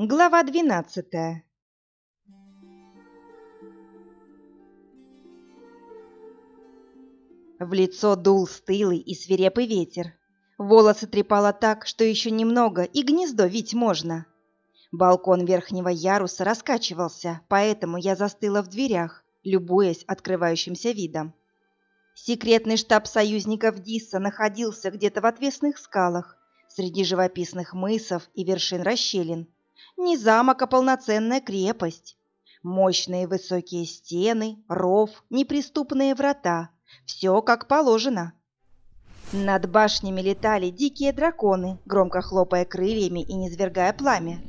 Глава двенадцатая В лицо дул стылый и свирепый ветер. Волосы трепало так, что еще немного, и гнездо вить можно. Балкон верхнего яруса раскачивался, поэтому я застыла в дверях, любуясь открывающимся видом. Секретный штаб союзников Дисса находился где-то в отвесных скалах, среди живописных мысов и вершин расщелин. Не замок, а полноценная крепость. Мощные высокие стены, ров, неприступные врата. Все как положено. Над башнями летали дикие драконы, громко хлопая крыльями и низвергая пламя.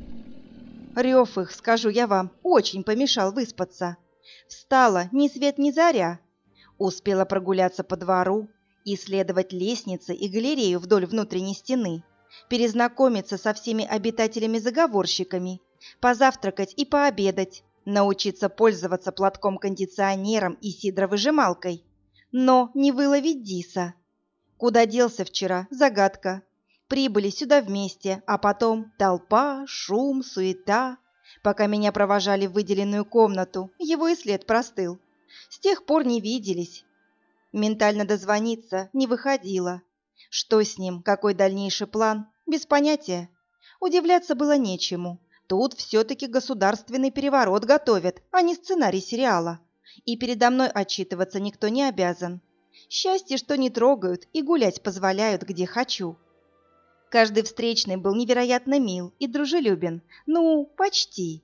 Рев их, скажу я вам, очень помешал выспаться. Встала ни свет ни заря. Успела прогуляться по двору, исследовать лестницы и галерею вдоль внутренней стены перезнакомиться со всеми обитателями-заговорщиками, позавтракать и пообедать, научиться пользоваться платком-кондиционером и сидровыжималкой. Но не выловить Диса. Куда делся вчера? Загадка. Прибыли сюда вместе, а потом толпа, шум, суета. Пока меня провожали в выделенную комнату, его и след простыл. С тех пор не виделись. Ментально дозвониться не выходило. Что с ним, какой дальнейший план, без понятия. Удивляться было нечему. Тут все-таки государственный переворот готовят, а не сценарий сериала. И передо мной отчитываться никто не обязан. Счастье, что не трогают и гулять позволяют, где хочу. Каждый встречный был невероятно мил и дружелюбен. Ну, почти.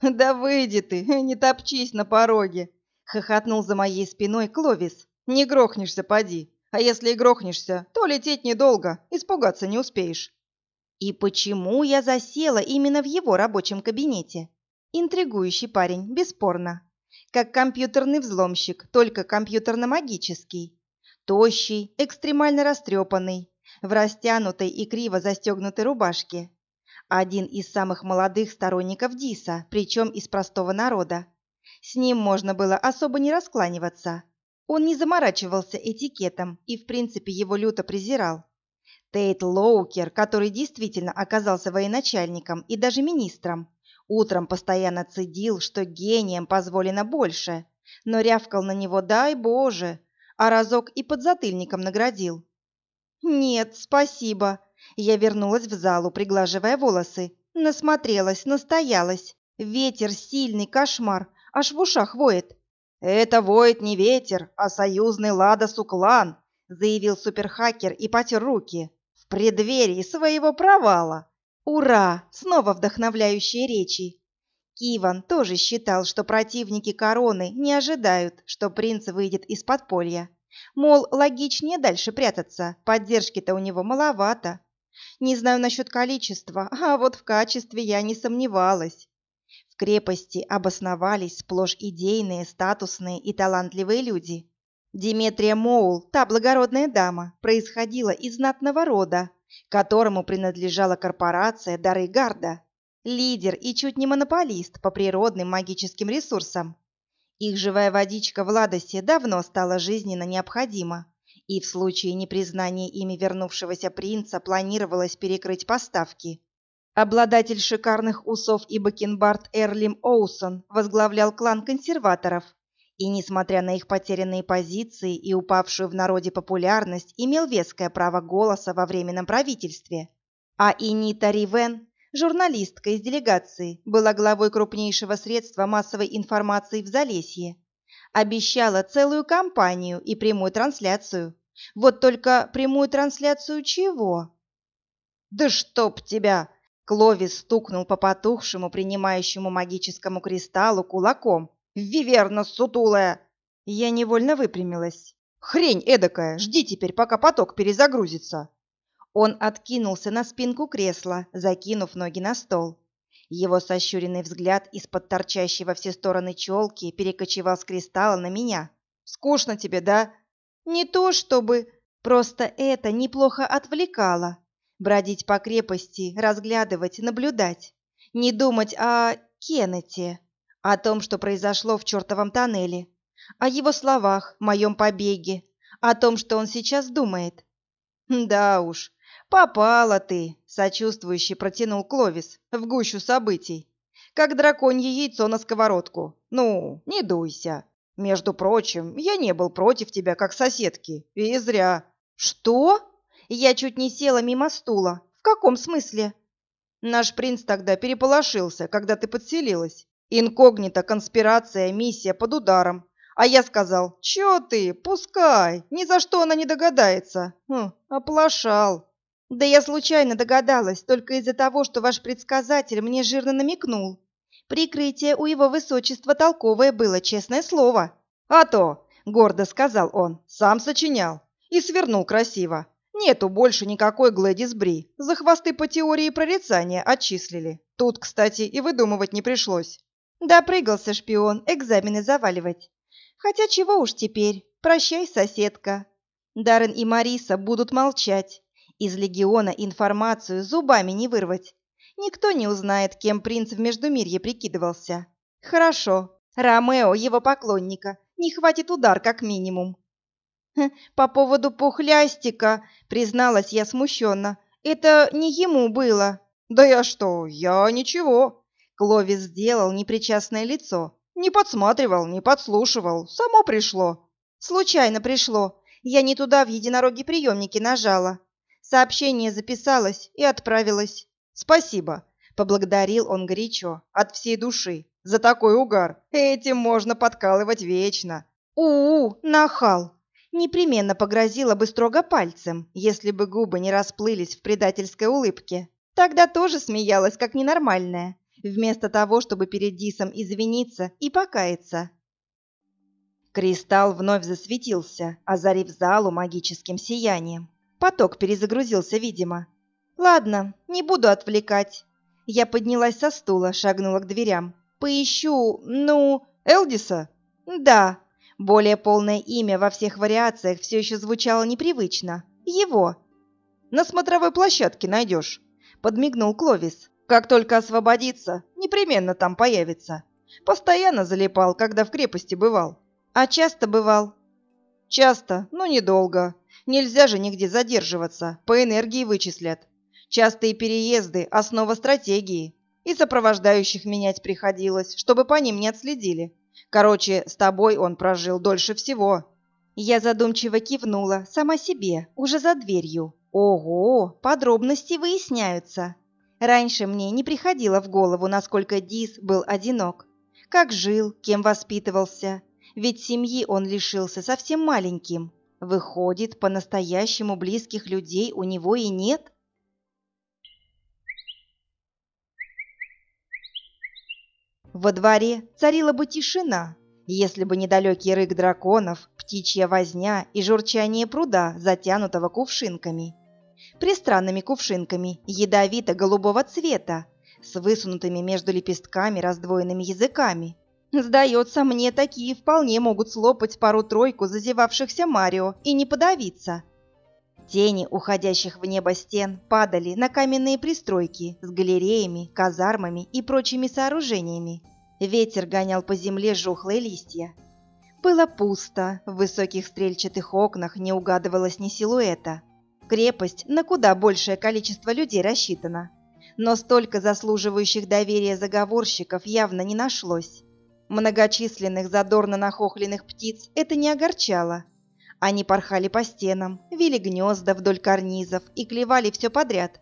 «Да выйди ты, не топчись на пороге!» — хохотнул за моей спиной Кловис. «Не грохнешься, поди!» А если и грохнешься, то лететь недолго, испугаться не успеешь. И почему я засела именно в его рабочем кабинете? Интригующий парень, бесспорно. Как компьютерный взломщик, только компьютерно-магический. Тощий, экстремально растрепанный, в растянутой и криво застегнутой рубашке. Один из самых молодых сторонников Диса, причем из простого народа. С ним можно было особо не раскланиваться. Он не заморачивался этикетом и, в принципе, его люто презирал. Тейт Лоукер, который действительно оказался военачальником и даже министром, утром постоянно цедил, что гением позволено больше, но рявкал на него «дай Боже», а разок и подзатыльником наградил. «Нет, спасибо». Я вернулась в залу, приглаживая волосы. Насмотрелась, настоялась. Ветер сильный, кошмар, аж в ушах воет. «Это воет не ветер, а союзный Лада-Суклан», заявил суперхакер и потер руки. «В преддверии своего провала!» «Ура!» Снова вдохновляющие речи. Киван тоже считал, что противники короны не ожидают, что принц выйдет из подполья. Мол, логичнее дальше прятаться, поддержки-то у него маловато. Не знаю насчет количества, а вот в качестве я не сомневалась крепости обосновались сплошь идейные, статусные и талантливые люди. Диметрия Моул, та благородная дама, происходила из знатного рода, которому принадлежала корпорация Дары Гарда, лидер и чуть не монополист по природным магическим ресурсам. Их живая водичка в Ладосе давно стала жизненно необходима, и в случае непризнания ими вернувшегося принца планировалось перекрыть поставки. Обладатель шикарных усов и бакенбард Эрлим Оусон возглавлял клан консерваторов и, несмотря на их потерянные позиции и упавшую в народе популярность, имел веское право голоса во временном правительстве. А Инита Ривен, журналистка из делегации, была главой крупнейшего средства массовой информации в Залесье. Обещала целую кампанию и прямую трансляцию. Вот только прямую трансляцию чего? «Да чтоб тебя!» Кловис стукнул по потухшему, принимающему магическому кристаллу кулаком. «Виверна сутулая!» Я невольно выпрямилась. «Хрень эдакая! Жди теперь, пока поток перезагрузится!» Он откинулся на спинку кресла, закинув ноги на стол. Его сощуренный взгляд из-под торчащей во все стороны челки перекочевал с кристалла на меня. «Скучно тебе, да?» «Не то чтобы...» Просто это неплохо отвлекало бродить по крепости, разглядывать, наблюдать, не думать о Кеннете, о том, что произошло в чертовом тоннеле, о его словах, моем побеге, о том, что он сейчас думает. Да уж, «Попала ты!» — сочувствующе протянул Кловис в гущу событий. «Как драконье яйцо на сковородку. Ну, не дуйся. Между прочим, я не был против тебя, как соседки. И зря». «Что?» Я чуть не села мимо стула. «В каком смысле?» Наш принц тогда переполошился, когда ты подселилась. Инкогнито, конспирация, миссия под ударом. А я сказал, чё ты, пускай, ни за что она не догадается. Хм, оплошал. Да я случайно догадалась, только из-за того, что ваш предсказатель мне жирно намекнул. Прикрытие у его высочества толковое было, честное слово. А то, гордо сказал он, сам сочинял. И свернул красиво. Нету больше никакой Глэдис Бри. За хвосты по теории прорицания отчислили. Тут, кстати, и выдумывать не пришлось. Допрыгался шпион, экзамены заваливать. Хотя чего уж теперь, прощай, соседка. Даррен и Мариса будут молчать. Из легиона информацию зубами не вырвать. Никто не узнает, кем принц в Междумирье прикидывался. Хорошо, Ромео, его поклонника, не хватит удар как минимум. «По поводу пухлястика», — призналась я смущенно. «Это не ему было». «Да я что, я ничего». Кловис сделал непричастное лицо. «Не подсматривал, не подслушивал, само пришло». «Случайно пришло. Я не туда в единороге приемники нажала. Сообщение записалось и отправилось». «Спасибо», — поблагодарил он горячо, от всей души. «За такой угар. Этим можно подкалывать вечно». «У-у, нахал!» Непременно погрозила бы строго пальцем, если бы губы не расплылись в предательской улыбке. Тогда тоже смеялась, как ненормальная, вместо того, чтобы перед Дисом извиниться и покаяться. Кристалл вновь засветился, озарив залу магическим сиянием. Поток перезагрузился, видимо. «Ладно, не буду отвлекать». Я поднялась со стула, шагнула к дверям. «Поищу, ну, Элдиса?» «Да», более полное имя во всех вариациях все еще звучало непривычно. Его. «На смотровой площадке найдешь», — подмигнул Кловис. «Как только освободится, непременно там появится. Постоянно залипал, когда в крепости бывал». «А часто бывал?» «Часто, но недолго. Нельзя же нигде задерживаться, по энергии вычислят. Частые переезды – основа стратегии. И сопровождающих менять приходилось, чтобы по ним не отследили. Короче, с тобой он прожил дольше всего». Я задумчиво кивнула, сама себе, уже за дверью. Ого, подробности выясняются. Раньше мне не приходило в голову, насколько Дис был одинок. Как жил, кем воспитывался. Ведь семьи он лишился совсем маленьким. Выходит, по-настоящему близких людей у него и нет? Во дворе царила бы тишина, если бы недалекий рык драконов, птичья возня и журчание пруда, затянутого кувшинками. Пристранными кувшинками ядовито-голубого цвета, с высунутыми между лепестками раздвоенными языками. Сдается мне, такие вполне могут слопать пару-тройку зазевавшихся Марио и не подавиться. Тени уходящих в небо стен падали на каменные пристройки с галереями, казармами и прочими сооружениями. Ветер гонял по земле жухлые листья. Было пусто, в высоких стрельчатых окнах не угадывалось ни силуэта. Крепость на куда большее количество людей рассчитана. Но столько заслуживающих доверия заговорщиков явно не нашлось. Многочисленных задорно нахохленных птиц это не огорчало. Они порхали по стенам, вили гнезда вдоль карнизов и клевали все подряд.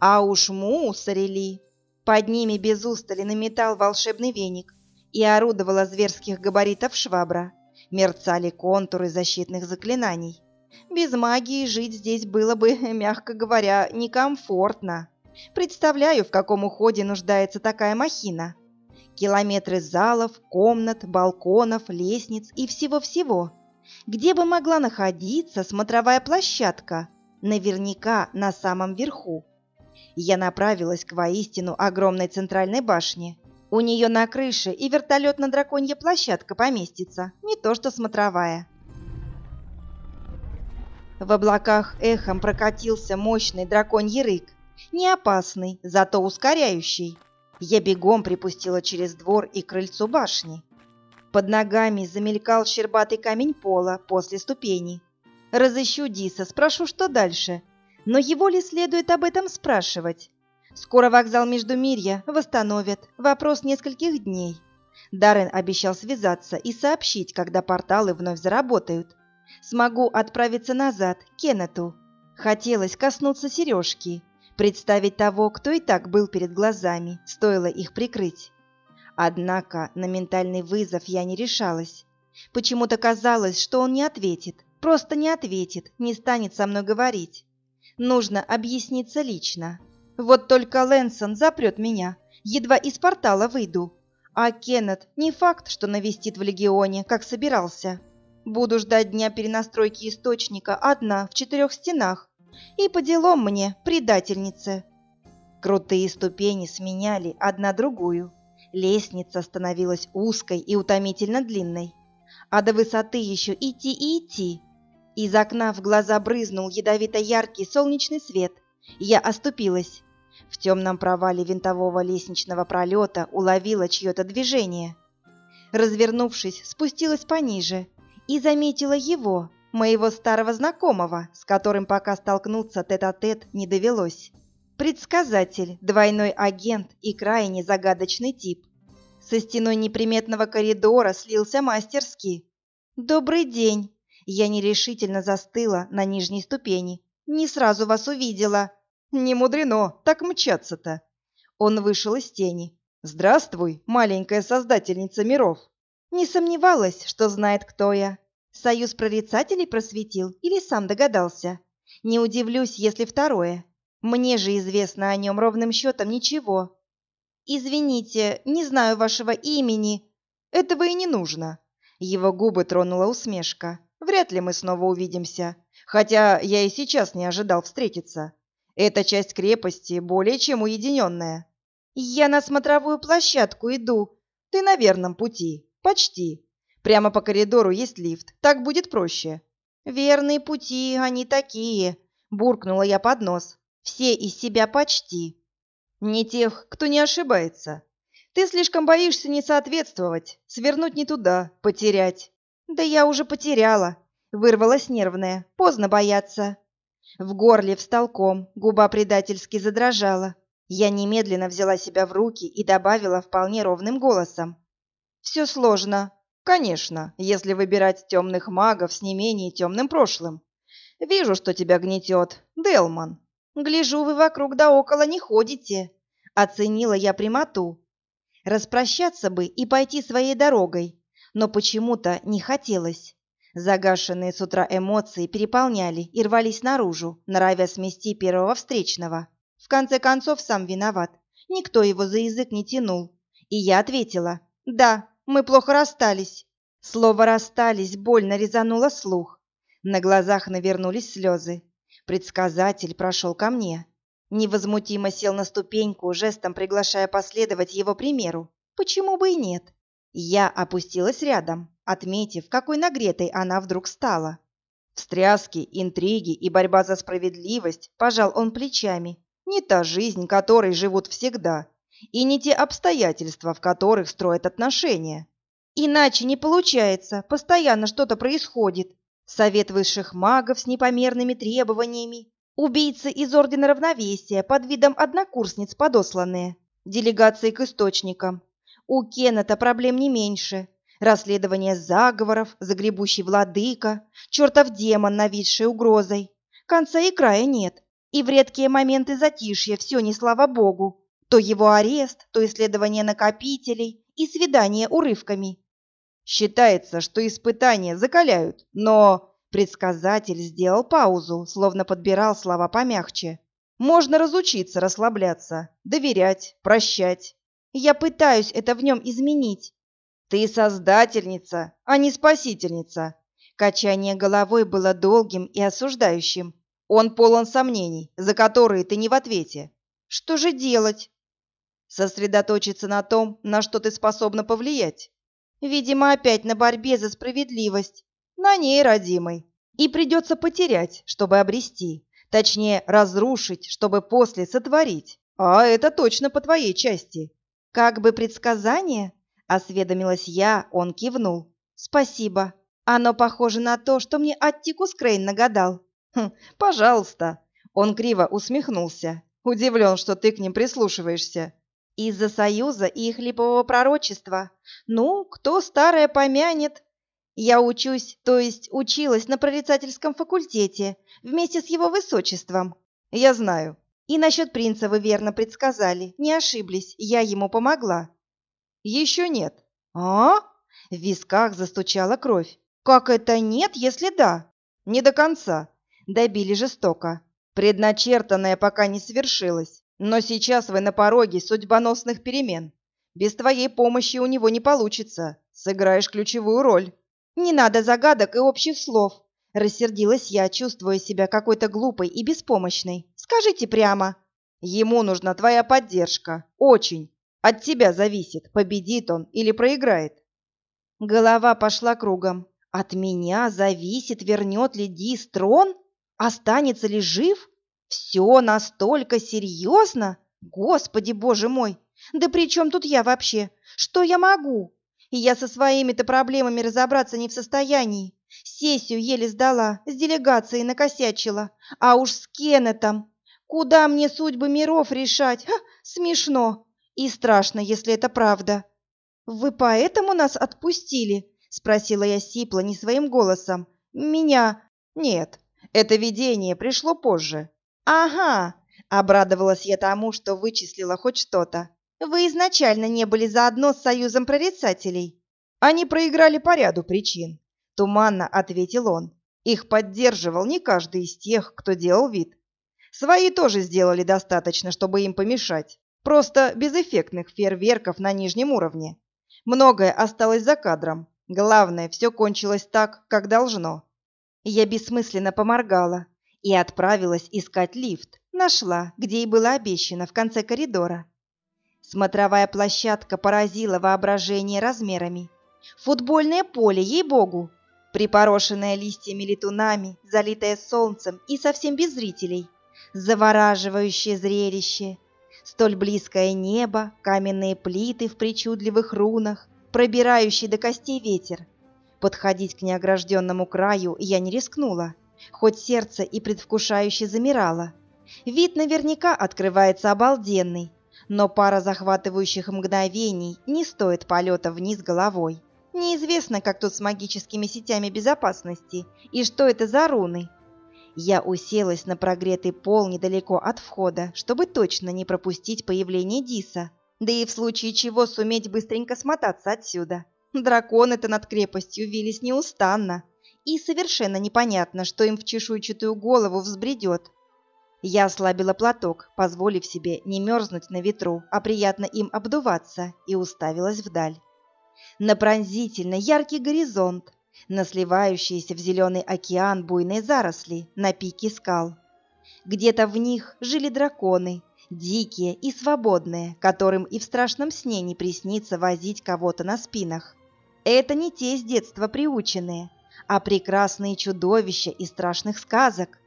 А уж мусорили. Под ними без устали наметал волшебный веник и орудовала зверских габаритов швабра. Мерцали контуры защитных заклинаний. Без магии жить здесь было бы, мягко говоря, некомфортно. Представляю, в каком уходе нуждается такая махина. Километры залов, комнат, балконов, лестниц и всего-всего. Где бы могла находиться смотровая площадка? Наверняка на самом верху. Я направилась к воистину огромной центральной башне. У нее на крыше и вертолетно-драконья площадка поместится, не то что смотровая. В облаках эхом прокатился мощный драконий рык. Не опасный, зато ускоряющий. Я бегом припустила через двор и крыльцо башни. Под ногами замелькал щербатый камень пола после ступени. Разыщу Диса, спрошу, что дальше. Но его ли следует об этом спрашивать? Скоро вокзал Междумирья восстановят. Вопрос нескольких дней. Даррен обещал связаться и сообщить, когда порталы вновь заработают. Смогу отправиться назад, к Кеннету. Хотелось коснуться сережки, представить того, кто и так был перед глазами, стоило их прикрыть. Однако на ментальный вызов я не решалась. Почему-то казалось, что он не ответит, просто не ответит, не станет со мной говорить. Нужно объясниться лично. Вот только Лэнсон запрет меня, едва из портала выйду. А Кеннет не факт, что навестит в Легионе, как собирался. Буду ждать дня перенастройки источника одна в четырех стенах. И по делам мне, предательнице. Крутые ступени сменяли одна другую. Лестница становилась узкой и утомительно длинной. А до высоты еще идти и идти. Из окна в глаза брызнул ядовито-яркий солнечный свет. Я оступилась. В темном провале винтового лестничного пролета уловила чье-то движение. Развернувшись, спустилась пониже и заметила его, моего старого знакомого, с которым пока столкнуться тет-а-тет -тет не довелось. Предсказатель, двойной агент и крайне загадочный тип. Со стеной неприметного коридора слился мастерски. «Добрый день!» Я нерешительно застыла на нижней ступени. «Не сразу вас увидела!» «Не мудрено, так мчаться-то!» Он вышел из тени. «Здравствуй, маленькая создательница миров!» Не сомневалась, что знает, кто я. Союз прорицателей просветил или сам догадался. Не удивлюсь, если второе. Мне же известно о нем ровным счетом ничего. «Извините, не знаю вашего имени». «Этого и не нужно». Его губы тронула усмешка. «Вряд ли мы снова увидимся. Хотя я и сейчас не ожидал встретиться. Эта часть крепости более чем уединенная». «Я на смотровую площадку иду». «Ты на верном пути. Почти. Прямо по коридору есть лифт. Так будет проще». «Верные пути, они такие», — буркнула я под нос. «Все из себя почти». «Не тех, кто не ошибается. Ты слишком боишься не соответствовать, свернуть не туда, потерять». «Да я уже потеряла», — вырвалась нервная. «Поздно бояться». В горле встал ком, губа предательски задрожала. Я немедленно взяла себя в руки и добавила вполне ровным голосом. «Все сложно. Конечно, если выбирать темных магов с не менее темным прошлым. Вижу, что тебя гнетет, Делман. Гляжу, вы вокруг да около не ходите. Оценила я прямоту. Распрощаться бы и пойти своей дорогой, но почему-то не хотелось. Загашенные с утра эмоции переполняли и рвались наружу, норовя смести первого встречного. В конце концов, сам виноват. Никто его за язык не тянул. И я ответила «Да, мы плохо расстались». Слово «расстались» больно резануло слух. На глазах навернулись слезы. Предсказатель прошел ко мне. Невозмутимо сел на ступеньку, жестом приглашая последовать его примеру. Почему бы и нет? Я опустилась рядом, отметив, какой нагретой она вдруг стала. Встряски, интриги и борьба за справедливость, пожал он плечами. Не та жизнь, которой живут всегда, и не те обстоятельства, в которых строят отношения. Иначе не получается, постоянно что-то происходит. Совет высших магов с непомерными требованиями, убийцы из Ордена Равновесия под видом однокурсниц подосланные, делегации к источникам. У Кеннета проблем не меньше. Расследование заговоров, загребущий владыка, чертов демон, нависший угрозой. Конца и края нет. И в редкие моменты затишья все не слава богу. То его арест, то исследование накопителей и свидание урывками. Считается, что испытания закаляют, но предсказатель сделал паузу, словно подбирал слова помягче. Можно разучиться расслабляться, доверять, прощать. Я пытаюсь это в нем изменить. Ты создательница, а не спасительница. Качание головой было долгим и осуждающим. Он полон сомнений, за которые ты не в ответе. Что же делать? Сосредоточиться на том, на что ты способна повлиять. Видимо, опять на борьбе за справедливость. На ней, родимой. И придется потерять, чтобы обрести. Точнее, разрушить, чтобы после сотворить. А это точно по твоей части. Как бы предсказание? Осведомилась я, он кивнул. Спасибо. Оно похоже на то, что мне Аттикус Крейн нагадал. Хм, пожалуйста. Он криво усмехнулся, удивлен, что ты к ним прислушиваешься. Из-за союза их липового пророчества. Ну, кто старое помянет? Я учусь, то есть училась на прорицательском факультете, вместе с его высочеством. Я знаю. И насчет принца вы верно предсказали. Не ошиблись, я ему помогла. Еще нет. А? В висках застучала кровь. Как это нет, если да? Не до конца. Добили жестоко. Предначертанное пока не свершилось. Но сейчас вы на пороге судьбоносных перемен. Без твоей помощи у него не получится. Сыграешь ключевую роль. Не надо загадок и общих слов. Рассердилась я, чувствуя себя какой-то глупой и беспомощной. Скажите прямо. Ему нужна твоя поддержка. Очень. От тебя зависит, победит он или проиграет. Голова пошла кругом. От меня зависит, вернет ли Дис трон? Останется ли жив? Все настолько серьезно? Господи, боже мой! Да при чем тут я вообще? Что я могу? И я со своими-то проблемами разобраться не в состоянии. Сессию еле сдала, с делегацией накосячила. А уж с Кеннетом. Куда мне судьбы миров решать? Ха, смешно. И страшно, если это правда. «Вы поэтому нас отпустили?» — спросила я сипло, не своим голосом. «Меня...» «Нет, это видение пришло позже». «Ага!» — обрадовалась я тому, что вычислила хоть что-то. «Вы изначально не были заодно с союзом прорицателей». «Они проиграли по ряду причин», — туманно ответил он. «Их поддерживал не каждый из тех, кто делал вид. Свои тоже сделали достаточно, чтобы им помешать. Просто без эффектных фейерверков на нижнем уровне. Многое осталось за кадром. Главное, все кончилось так, как должно. Я бессмысленно поморгала и отправилась искать лифт. Нашла, где и было обещано, в конце коридора. Смотровая площадка поразила воображение размерами. Футбольное поле, ей-богу! Припорошенное листьями летунами, залитое солнцем и совсем без зрителей. Завораживающее зрелище – Столь близкое небо, каменные плиты в причудливых рунах, пробирающий до костей ветер. Подходить к неогражденному краю я не рискнула, хоть сердце и предвкушающе замирало. Вид наверняка открывается обалденный, но пара захватывающих мгновений не стоит полета вниз головой. Неизвестно, как тут с магическими сетями безопасности и что это за руны. Я уселась на прогретый пол недалеко от входа, чтобы точно не пропустить появление Диса, да и в случае чего суметь быстренько смотаться отсюда. Драконы-то над крепостью вились неустанно, и совершенно непонятно, что им в чешуйчатую голову взбредет. Я ослабила платок, позволив себе не мерзнуть на ветру, а приятно им обдуваться, и уставилась вдаль. На пронзительно яркий горизонт, на сливающиеся в зеленый океан буйные заросли на пике скал. Где-то в них жили драконы, дикие и свободные, которым и в страшном сне не приснится возить кого-то на спинах. Это не те с детства приученные, а прекрасные чудовища из страшных сказок.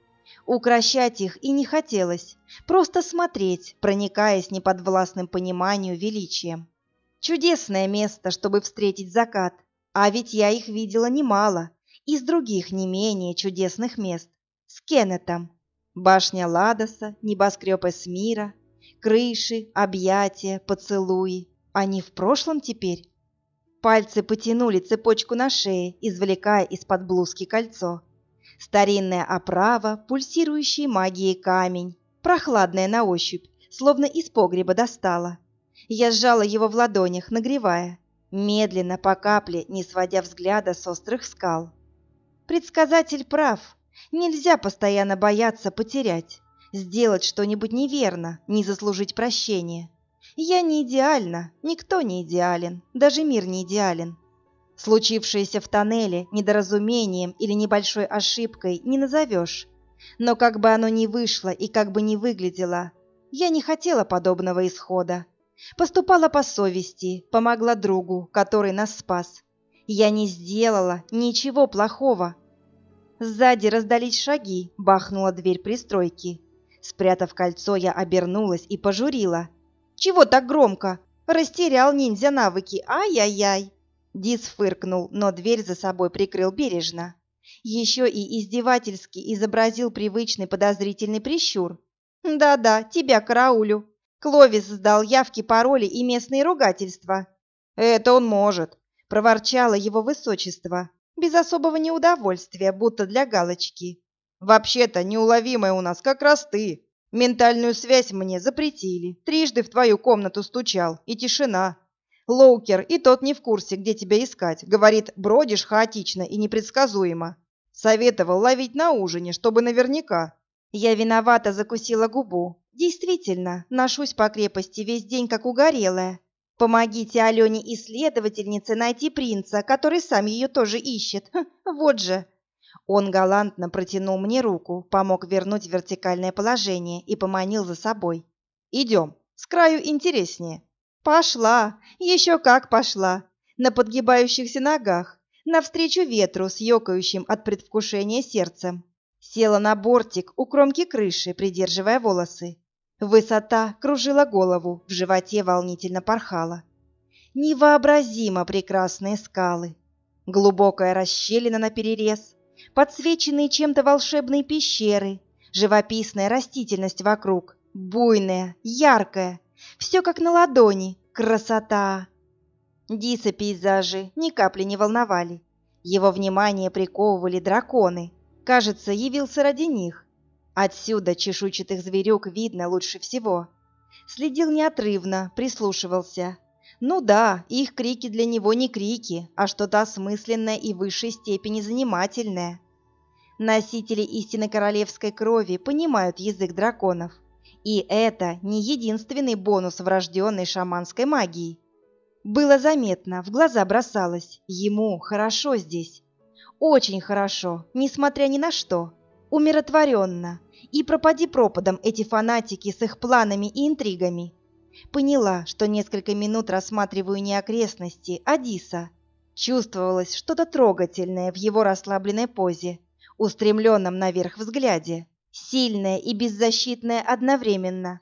Укращать их и не хотелось, просто смотреть, проникаясь неподвластным пониманию величием. Чудесное место, чтобы встретить закат, а ведь я их видела немало, из других не менее чудесных мест. С Кеннетом. Башня Ладоса, небоскреб Эсмира, крыши, объятия, поцелуи. Они в прошлом теперь? Пальцы потянули цепочку на шее, извлекая из-под блузки кольцо. Старинная оправа, пульсирующий магией камень, прохладная на ощупь, словно из погреба достала. Я сжала его в ладонях, нагревая медленно по капле, не сводя взгляда с острых скал. Предсказатель прав. Нельзя постоянно бояться потерять, сделать что-нибудь неверно, не заслужить прощения. Я не идеальна, никто не идеален, даже мир не идеален. Случившееся в тоннеле недоразумением или небольшой ошибкой не назовешь. Но как бы оно ни вышло и как бы ни выглядело, я не хотела подобного исхода. Поступала по совести, помогла другу, который нас спас. Я не сделала ничего плохого. Сзади раздались шаги, бахнула дверь пристройки. Спрятав кольцо, я обернулась и пожурила. «Чего так громко? Растерял ниндзя навыки, ай-яй-яй!» Дис фыркнул, но дверь за собой прикрыл бережно. Еще и издевательски изобразил привычный подозрительный прищур. «Да-да, тебя караулю. Кловис сдал явки, пароли и местные ругательства». «Это он может», — проворчало его высочество, без особого неудовольствия, будто для галочки. «Вообще-то неуловимая у нас как раз ты. Ментальную связь мне запретили. Трижды в твою комнату стучал, и тишина. Лоукер и тот не в курсе, где тебя искать. Говорит, бродишь хаотично и непредсказуемо. Советовал ловить на ужине, чтобы наверняка. Я виновата закусила губу. Действительно, ношусь по крепости весь день как угорелая. Помогите Алене исследовательнице найти принца, который сам ее тоже ищет. Вот же. Он галантно протянул мне руку, помог вернуть вертикальное положение и поманил за собой. Идем, с краю интереснее. Пошла, еще как пошла, на подгибающихся ногах, навстречу ветру с ёкающим от предвкушения сердцем. Села на бортик у кромки крыши, придерживая волосы. Высота кружила голову, в животе волнительно порхала. Невообразимо прекрасные скалы. Глубокая расщелина на перерез, подсвеченные чем-то волшебные пещеры, живописная растительность вокруг, буйная, яркая, все как на ладони. Красота! Диса пейзажи ни капли не волновали. Его внимание приковывали драконы. Кажется, явился ради них. Отсюда чешуйчатых зверюк видно лучше всего. Следил неотрывно, прислушивался. Ну да, их крики для него не крики, а что-то осмысленное и в высшей степени занимательное. Носители истины королевской крови понимают язык драконов. И это не единственный бонус врожденной шаманской магии. Было заметно, в глаза бросалось. Ему хорошо здесь. Очень хорошо, несмотря ни на что. Умиротворенно. И пропади пропадом эти фанатики с их планами и интригами. Поняла, что несколько минут рассматриваю не окрестности, а Диса. Чувствовалось что-то трогательное в его расслабленной позе, устремленном наверх взгляде сильная и беззащитная одновременно.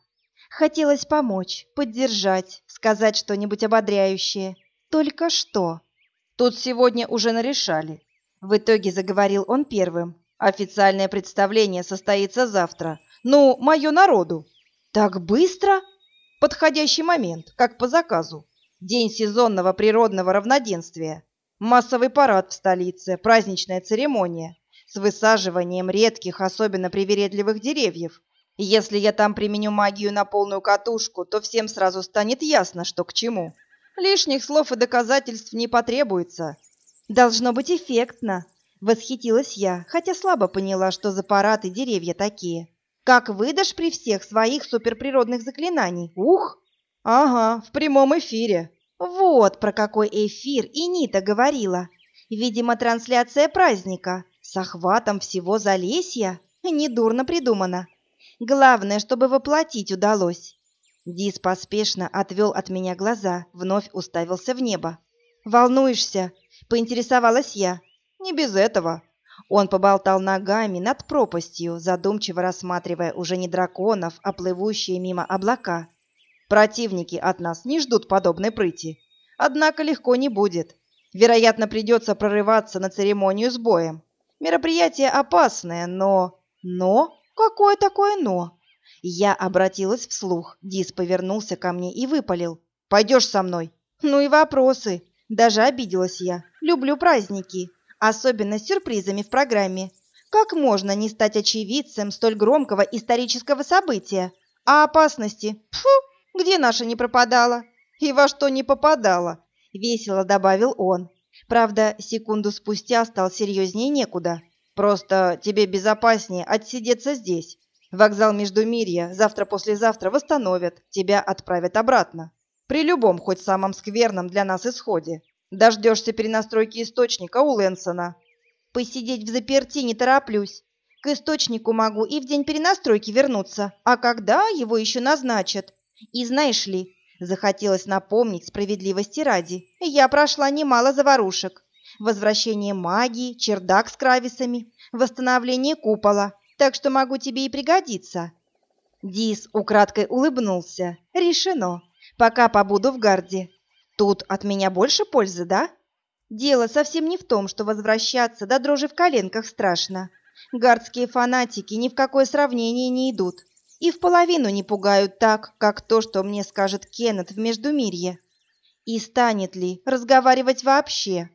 Хотелось помочь, поддержать, сказать что-нибудь ободряющее. Только что? Тут сегодня уже нарешали. В итоге заговорил он первым. Официальное представление состоится завтра. Ну, мое народу. Так быстро? Подходящий момент, как по заказу. День сезонного природного равноденствия. Массовый парад в столице, праздничная церемония с высаживанием редких, особенно привередливых деревьев. Если я там применю магию на полную катушку, то всем сразу станет ясно, что к чему. Лишних слов и доказательств не потребуется. Должно быть эффектно, восхитилась я, хотя слабо поняла, что за парад и деревья такие. Как выдашь при всех своих суперприродных заклинаний? Ух! Ага, в прямом эфире. Вот про какой эфир и Нита говорила. Видимо, трансляция праздника. С охватом всего Залесья? Недурно придумано. Главное, чтобы воплотить удалось. Дис поспешно отвел от меня глаза, вновь уставился в небо. «Волнуешься?» — поинтересовалась я. «Не без этого». Он поболтал ногами над пропастью, задумчиво рассматривая уже не драконов, а плывущие мимо облака. «Противники от нас не ждут подобной прыти. Однако легко не будет. Вероятно, придется прорываться на церемонию с боем. Мероприятие опасное, но... Но? Какое такое «но»? Я обратилась вслух. Дис повернулся ко мне и выпалил. «Пойдешь со мной?» Ну и вопросы. Даже обиделась я. Люблю праздники. Особенно с сюрпризами в программе. Как можно не стать очевидцем столь громкого исторического события? А опасности? Фу, где наша не пропадала? И во что не попадала? Весело добавил он. Правда, секунду спустя стал серьезнее некуда. Просто тебе безопаснее отсидеться здесь. Вокзал Междумирья завтра-послезавтра восстановят, тебя отправят обратно. При любом, хоть самом скверном для нас исходе. Дождешься перенастройки источника у Лэнсона. Посидеть в заперти не тороплюсь. К источнику могу и в день перенастройки вернуться. А когда его еще назначат? И знаешь ли, Захотелось напомнить справедливости ради. Я прошла немало заварушек. Возвращение магии, чердак с крависами, восстановление купола. Так что могу тебе и пригодиться. Дис украдкой улыбнулся. Решено. Пока побуду в гарде. Тут от меня больше пользы, да? Дело совсем не в том, что возвращаться до дрожи в коленках страшно. Гардские фанатики ни в какое сравнение не идут и в половину не пугают так, как то, что мне скажет Кеннет в Междумирье. И станет ли разговаривать вообще?